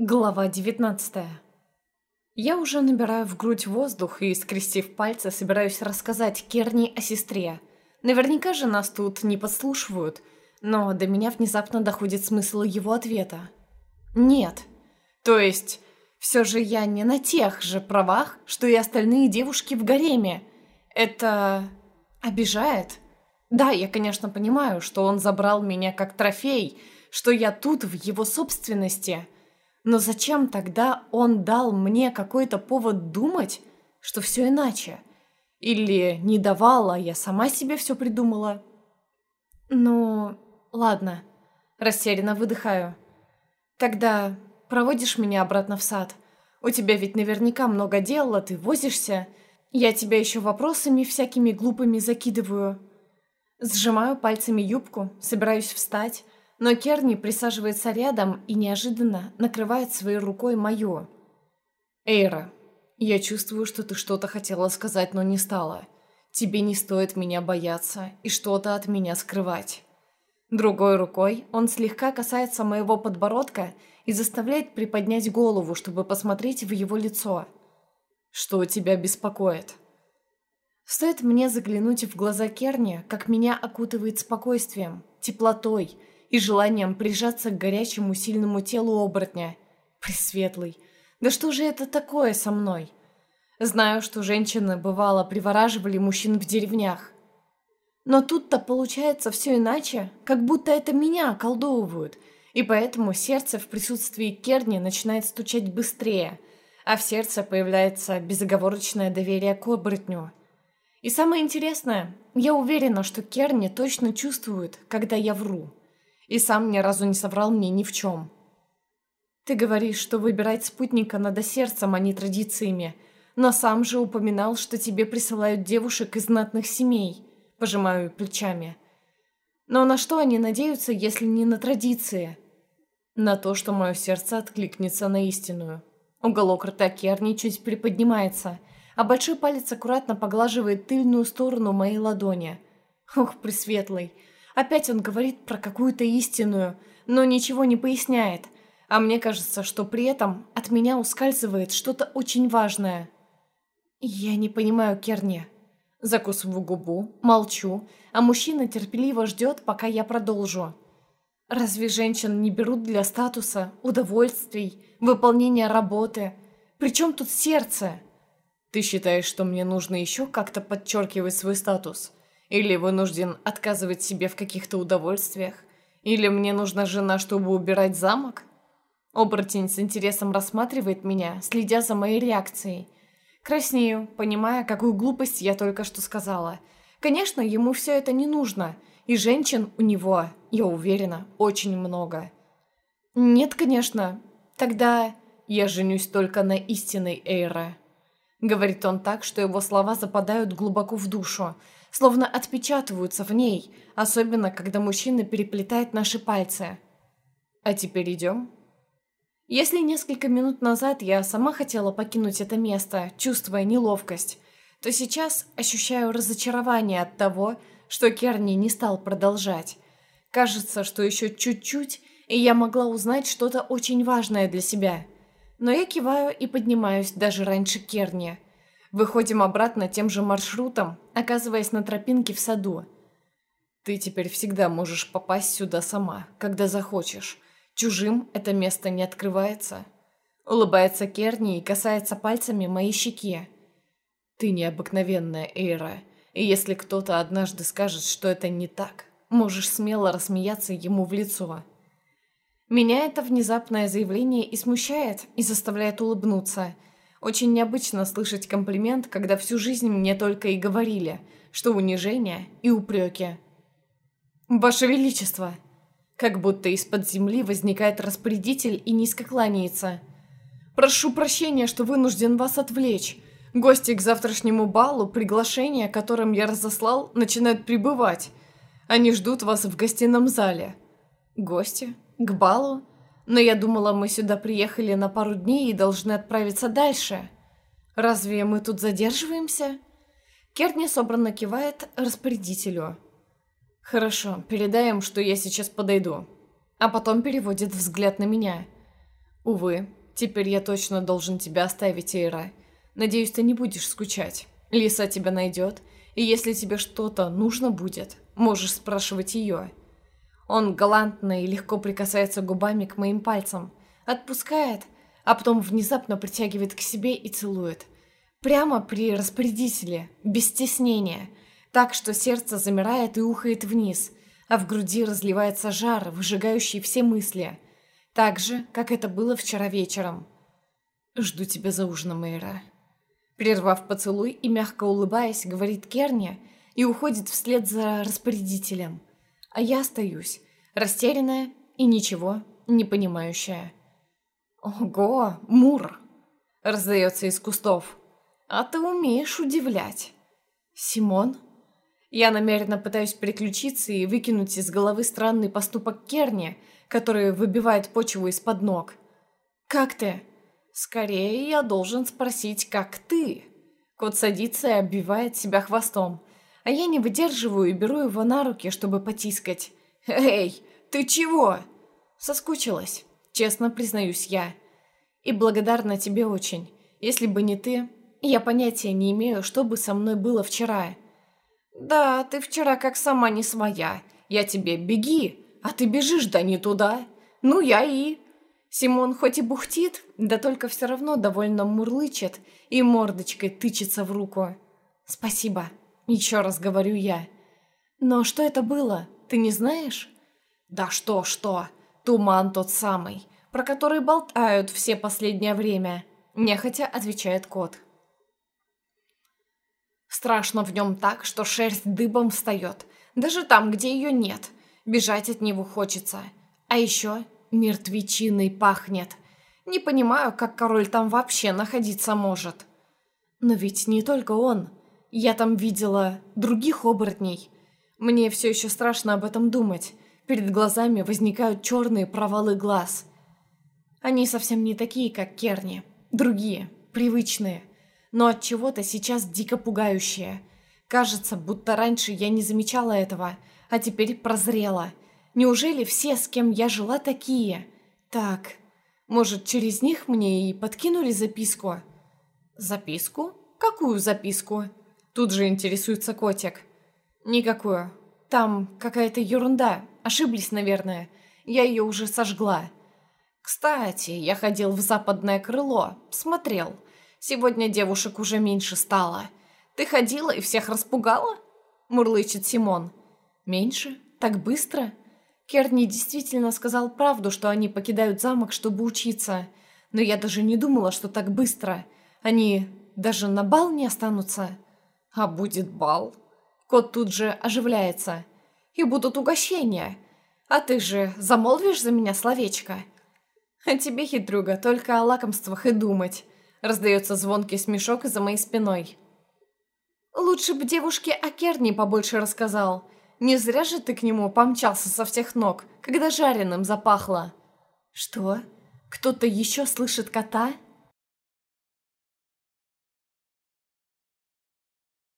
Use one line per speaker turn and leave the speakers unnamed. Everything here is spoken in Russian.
Глава 19 Я уже набираю в грудь воздух и, скрестив пальцы, собираюсь рассказать Керни о сестре. Наверняка же нас тут не подслушивают, но до меня внезапно доходит смысл его ответа. Нет. То есть, все же я не на тех же правах, что и остальные девушки в гареме. Это... обижает? Да, я, конечно, понимаю, что он забрал меня как трофей, что я тут в его собственности – но зачем тогда он дал мне какой-то повод думать, что все иначе? Или не давал, а я сама себе все придумала? Ну, ладно. Растерянно выдыхаю. Тогда проводишь меня обратно в сад. У тебя ведь наверняка много дел, а ты возишься. Я тебя еще вопросами всякими глупыми закидываю. Сжимаю пальцами юбку, собираюсь встать, но Керни присаживается рядом и неожиданно накрывает своей рукой мою. «Эйра, я чувствую, что ты что-то хотела сказать, но не стала. Тебе не стоит меня бояться и что-то от меня скрывать». Другой рукой он слегка касается моего подбородка и заставляет приподнять голову, чтобы посмотреть в его лицо. «Что тебя беспокоит?» Стоит мне заглянуть в глаза Керни, как меня окутывает спокойствием, теплотой – и желанием прижаться к горячему сильному телу оборотня. Пресветлый, да что же это такое со мной? Знаю, что женщины, бывало, привораживали мужчин в деревнях. Но тут-то получается все иначе, как будто это меня околдовывают, и поэтому сердце в присутствии Керни начинает стучать быстрее, а в сердце появляется безоговорочное доверие к оборотню. И самое интересное, я уверена, что Керни точно чувствует, когда я вру и сам ни разу не соврал мне ни в чем. Ты говоришь, что выбирать спутника надо сердцем, а не традициями, но сам же упоминал, что тебе присылают девушек из знатных семей. Пожимаю плечами. Но на что они надеются, если не на традиции? На то, что мое сердце откликнется на истинную. Уголок рта Керни чуть приподнимается, а большой палец аккуратно поглаживает тыльную сторону моей ладони. Ох, пресветлый, Опять он говорит про какую-то истинную, но ничего не поясняет. А мне кажется, что при этом от меня ускальзывает что-то очень важное. Я не понимаю Керни. Закусываю губу, молчу, а мужчина терпеливо ждет, пока я продолжу. Разве женщин не берут для статуса, удовольствий, выполнения работы? Причем тут сердце? Ты считаешь, что мне нужно еще как-то подчеркивать свой статус? Или вынужден отказывать себе в каких-то удовольствиях? Или мне нужна жена, чтобы убирать замок? Оборотень с интересом рассматривает меня, следя за моей реакцией. Краснею, понимая, какую глупость я только что сказала. Конечно, ему все это не нужно, и женщин у него, я уверена, очень много. Нет, конечно. Тогда я женюсь только на истинной Эйре. Говорит он так, что его слова западают глубоко в душу, словно отпечатываются в ней, особенно когда мужчина переплетает наши пальцы. А теперь идем? Если несколько минут назад я сама хотела покинуть это место, чувствуя неловкость, то сейчас ощущаю разочарование от того, что Керни не стал продолжать. Кажется, что еще чуть-чуть, и я могла узнать что-то очень важное для себя. Но я киваю и поднимаюсь даже раньше Керни – Выходим обратно тем же маршрутом, оказываясь на тропинке в саду. Ты теперь всегда можешь попасть сюда сама, когда захочешь. Чужим это место не открывается. Улыбается Керни и касается пальцами моей щеки. Ты необыкновенная, Эйра. И если кто-то однажды скажет, что это не так, можешь смело рассмеяться ему в лицо. Меня это внезапное заявление и смущает, и заставляет улыбнуться – очень необычно слышать комплимент, когда всю жизнь мне только и говорили, что унижение и упреки. «Ваше Величество!» Как будто из-под земли возникает распорядитель и низко кланяется. «Прошу прощения, что вынужден вас отвлечь. Гости к завтрашнему балу, приглашения, которым я разослал, начинают прибывать. Они ждут вас в гостином зале». «Гости? К балу?» Но я думала, мы сюда приехали на пару дней и должны отправиться дальше. Разве мы тут задерживаемся?» Керни собранно кивает распорядителю. «Хорошо, передай им, что я сейчас подойду». А потом переводит взгляд на меня. Увы, теперь я точно должен тебя оставить, Эйра. Надеюсь, ты не будешь скучать. Лиса тебя найдет, и если тебе что-то нужно будет, можешь спрашивать ее. Он галантно и легко прикасается губами к моим пальцам, отпускает, а потом внезапно притягивает к себе и целует. Прямо при распорядителе, без стеснения, так что сердце замирает и ухает вниз, а в груди разливается жар, выжигающий все мысли, так же, как это было вчера вечером. «Жду тебя за ужином, Эйра», Прервав поцелуй и мягко улыбаясь, говорит Керни и уходит вслед за распорядителем. А я остаюсь, растерянная и ничего не понимающая. «Ого, Мур!» — раздается из кустов. «А ты умеешь удивлять!» «Симон?» Я намеренно пытаюсь переключиться и выкинуть из головы странный поступок Керни, который выбивает почву из-под ног. «Как ты?» Скорее, я должен спросить, как ты. Кот садится и оббивает себя хвостом, а я не выдерживаю и беру его на руки, чтобы потискать. «Эй, ты чего?» Соскучилась, честно признаюсь я. И благодарна тебе очень. Если бы не ты, я понятия не имею, что бы со мной было вчера. Да, ты вчера как сама не своя. Я тебе беги, а ты бежишь да не туда. Ну, я и... Симон хоть и бухтит, да только все равно довольно мурлычет и мордочкой тычется в руку. «Спасибо», — еще раз говорю я. «Но что это было, ты не знаешь?» «Да что-что, туман тот самый, про который болтают все последнее время», — нехотя отвечает кот. Страшно в нем так, что шерсть дыбом встает, даже там, где ее нет. Бежать от него хочется. А еще мертвечиной пахнет. Не понимаю, как король там вообще находиться может. Но ведь не только он. Я там видела других оборотней. Мне все еще страшно об этом думать. Перед глазами возникают черные провалы глаз. Они совсем не такие, как Керни. Другие, привычные. Но от чего-то сейчас дико пугающие. Кажется, будто раньше я не замечала этого, а теперь прозрела – Неужели все, с кем я жила, такие? Так, может, через них мне и подкинули записку? Записку? Какую записку? Тут же интересуется котик. Никакую. Там какая-то ерунда. Ошиблись, наверное. Я ее уже сожгла. Кстати, я ходил в западное крыло. Смотрел. Сегодня девушек уже меньше стало. Ты ходила и всех распугала? Мурлычет Симон. Меньше? Так быстро? Керни действительно сказал правду, что они покидают замок, чтобы учиться. Но я даже не думала, что так быстро. Они даже на бал не останутся. А будет бал? Кот тут же оживляется. И будут угощения. А ты же замолвишь за меня словечко? А тебе, хитрюга, только о лакомствах и думать. Раздается звонкий смешок за моей спиной. Лучше бы девушке о Керни побольше рассказал. Не зря же ты к нему помчался со всех ног, когда жареным запахло. Что? Кто-то еще слышит кота?